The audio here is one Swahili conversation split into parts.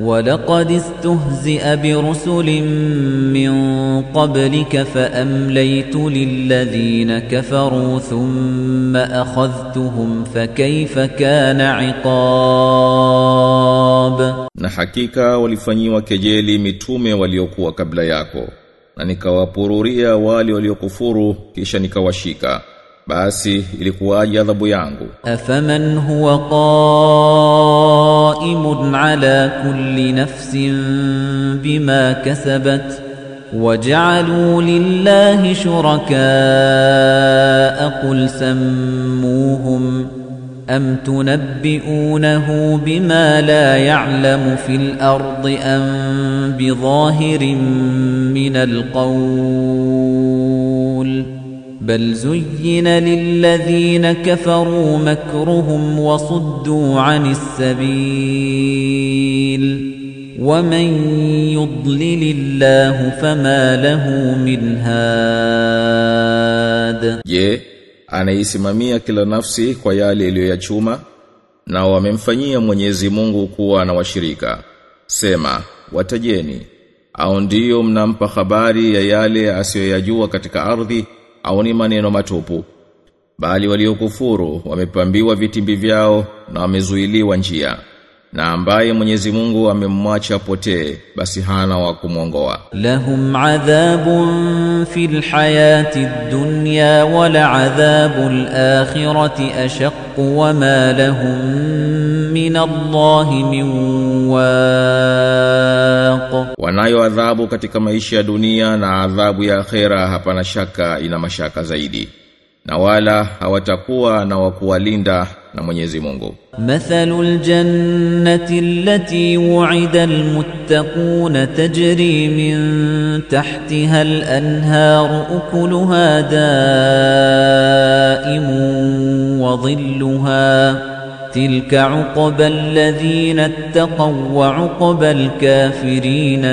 ولقد استهزئ برسل من قبلك فأمليت للذين كفروا ثم أخذتهم فكيف كان عقاب نحكيك ولفني وكجيلي متومي وليوكو قبل ياكو نكوى بروريا والي وليقفورو كيشا وشيكا basi ilikuwaje adhabu yangu. أفمن هو قائم على كل نفس بما كسبت وجعلوا لله شركاء قل سموهم أم تنبئونه بما لا يعلم في الأرض أم بظاهر من القول بل زين للذين كفروا مكرهم وصدوا عن السبيل ومن يضلل الله فما له من هاد Je, anaisimamia kila nafsi kwa yale iliyoyachuma na wamemfanyia Mwenyezi Mungu kuwa na washirika. Sema, watajeni au ndiyo mnampa habari ya yale asiyoyajua katika ardhi au ni maneno matupu bali waliokufuru wamepambiwa vitimbi vyao na wamezuiliwa njia na ambaye Mwenyezi Mungu amemwacha potee basi hana wa kumwongoa. Lahum adhabun fil hayati dunya wala adhabul akhirati ashaq wa ma lahum min Allahi min واق Wanayo adhabu katika maisha ya dunia na adhabu ya akhera hapana shaka ina mashaka zaidi. Na wala hawatakuwa na wakuwalinda na Mwenyezi Mungu. مثل الجنة التي وعد المتقون تجري من تحتها الأنهار أكلها دائم وظلها تلك عقبى الذين اتقوا وعقبى الكافرين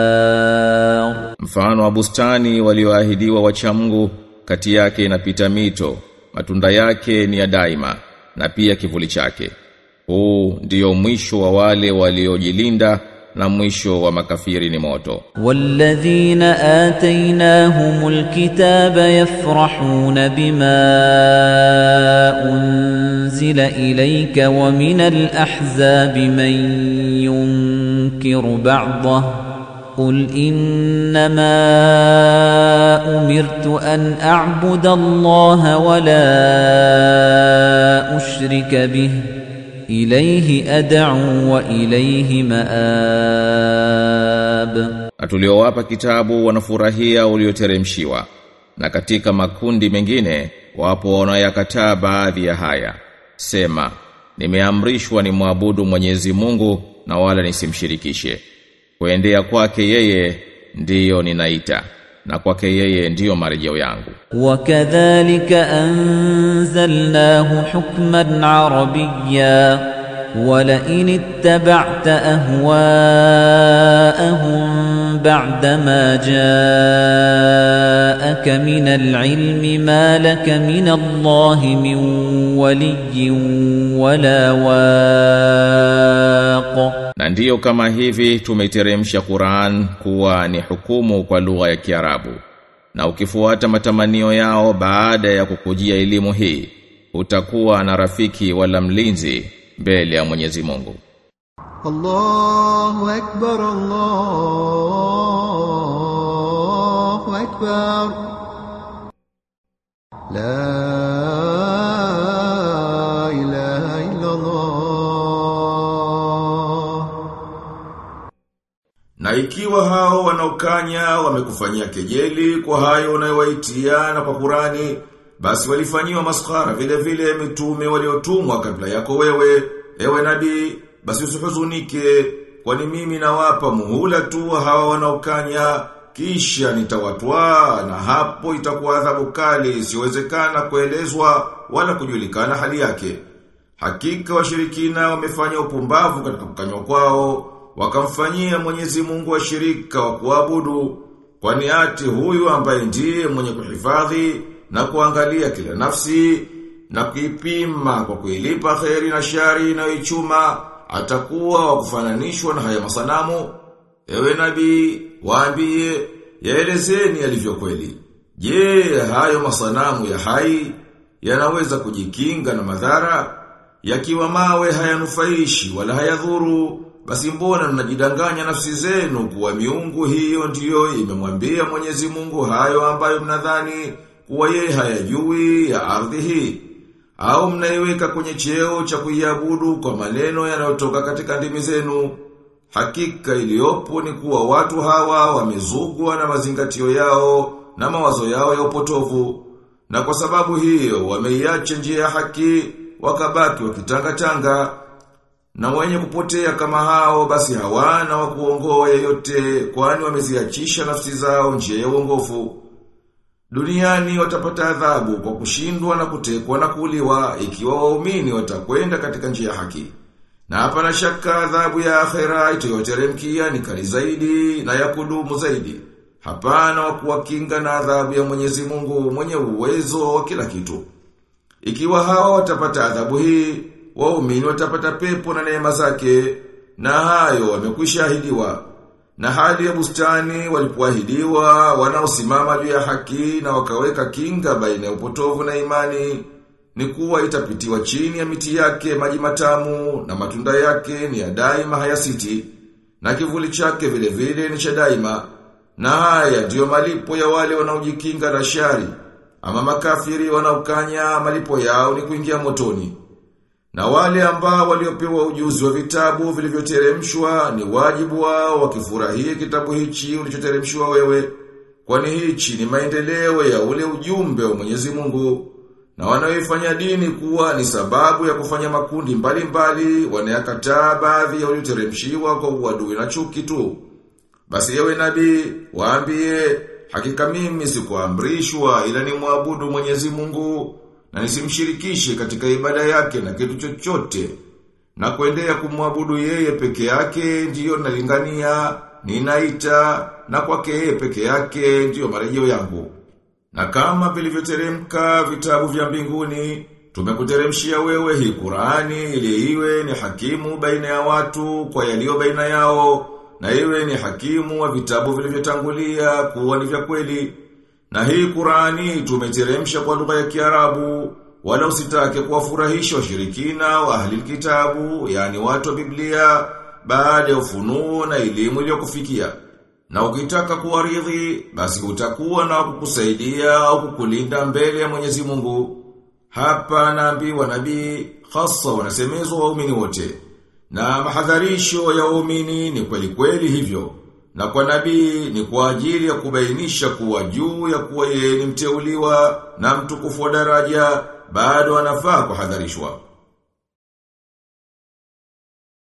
النار Mfano wa bustani walioahidiwa wacha Mungu kati yake inapita mito, matunda yake ni ya daima na pia kivuli chake. Huu ndiyo mwisho wa wale waliojilinda na mwisho wa makafiri ni moto. Walladhina atainahumul kitaba yafrahuna bima unzila ilayka wa minal ahzabi man yunkiru ba'dahu قل إنما أمرت أن أعبد الله ولا أشرك به ilaihi ad'u wa ilaihi maab Tuliowapa kitabu wanafurahia ulioteremshiwa na katika makundi mengine wapo wanayakataa baadhi ya haya. Sema nimeamrishwa ni muabudu Mwenyezi Mungu na wala nisimshirikishe. Kuendea kwake yeye ndiyo ninaita. na kwake yeye ndiyo marejeo yangu. وكذلك أنزلناه حكما عربيا ولئن اتبعت أهواءهم بعدما جاءك من العلم ما لك من الله من ولي ولا واق Na ndiyo kama hivi tumeiteremsha Qur'an kuwa ni hukumu kwa lugha ya Kiarabu. Na ukifuata matamanio yao baada ya kukujia elimu hii, utakuwa na rafiki wala mlinzi mbele ya Mwenyezi Mungu. Allahu akbar Allahu akbar La Ikiwa hao wanaokanya wamekufanyia kejeli kwa hayo unayowaitia na kwa Qurani, basi walifanyiwa maskhara vile vile mitume waliotumwa kabla yako wewe, ewe nabii, basi usihuzunike, kwani mimi nawapa muhula tu hawa wanaokanya, kisha nitawatwaa na hapo itakuwa adhabu kali isiyowezekana kuelezwa wala kujulikana hali yake. Hakika washirikina wamefanya upumbavu katika kukanywa kwao, wakamfanyia Mwenyezi Mungu washirika wa kuabudu, kwa niati huyu ambaye ndiye mwenye kuhifadhi na kuangalia kila nafsi na kuipima kwa kuilipa kheri na shari inayoichuma atakuwa wakufananishwa na haya masanamu? Ewe nabii, waambie, yaelezeni yalivyo kweli. Je, hayo masanamu ya hai yanaweza kujikinga na madhara? Yakiwa mawe hayanufaishi wala hayadhuru, basi mbona mnajidanganya nafsi zenu kuwa miungu hiyo ndiyo imemwambia Mwenyezi Mungu hayo ambayo mnadhani kuwa yeye hayajui ya ardhi hii? Au mnaiweka kwenye cheo cha kuiabudu kwa maneno yanayotoka katika ndimi zenu? Hakika iliyopo ni kuwa watu hawa wamezugwa na mazingatio yao na mawazo yao ya upotovu. Na kwa sababu hiyo wameiacha njia ya haki wakabaki wakitanga-tanga. Na wenye kupotea kama hao basi hawana wa kuongoa yeyote kwani wameziachisha nafsi zao njia ya uongofu. Duniani watapata adhabu kwa kushindwa na kutekwa na kuuliwa ikiwa waumini watakwenda katika njia ya haki. Na hapana shaka adhabu ya akhera itayoteremkia ni kali zaidi na ya kudumu zaidi. Hapana wa kuwakinga na adhabu ya Mwenyezi Mungu mwenye uwezo wa kila kitu. Ikiwa hawa watapata adhabu hii, waumini watapata pepo na neema zake, na hayo wamekwisha ahidiwa. Na hali ya bustani walipoahidiwa wanaosimama juu ya haki na wakaweka kinga baina ya upotovu na imani, ni kuwa itapitiwa chini ya miti yake maji matamu na matunda yake ni ya daima hayasiti, na kivuli chake vile vile ni cha daima. Na haya ndiyo malipo ya wale wanaojikinga na shari. Ama makafiri wanaokanya malipo yao ni kuingia motoni. Na wale ambao waliopewa ujuzi wa vitabu vilivyoteremshwa ni wajibu wao wakifurahia kitabu hichi ulichoteremshwa wewe. Kwani hichi ni maendeleo ya ule ujumbe wa Mwenyezi Mungu. Na wanaoifanya dini kuwa ni sababu ya kufanya makundi mbalimbali wanayakataa baadhi ya ulioteremshiwa kwa uadui na chuki tu. Basi yewe nabii, waambie, hakika mimi sikuamrishwa ila ni mwabudu Mwenyezi Mungu na nisimshirikishe katika ibada yake na kitu chochote. Na kuendea kumwabudu yeye peke yake ndiyo nalingania, ninaita na kwake yeye peke yake ndiyo marejeo yangu. Na kama vilivyoteremka vitabu vya mbinguni, tumekuteremshia wewe hii Qur'ani ili iwe ni hakimu baina ya watu kwa yaliyo baina yao na iwe ni hakimu wa vitabu vilivyotangulia kuwa ni vya kweli. Na hii Qur'ani tumeteremsha kwa lugha ya Kiarabu, wala usitake kuwafurahisha washirikina wa ahli kitabu, yani watu wa Biblia, baada ya ufunuo na elimu iliyokufikia. Na ukitaka kuwaridhi, basi utakuwa na kukusaidia au kukulinda mbele ya Mwenyezi Mungu. Hapa naambiwa nabii, hasa wanasemezwa waumini wote. Na mahadharisho ya waumini ni kweli kweli hivyo. Na kwa nabii ni kwa ajili ya kubainisha kuwa juu ya kuwa yeye ni mteuliwa na mtukufu wa daraja bado anafaa kuhadharishwa.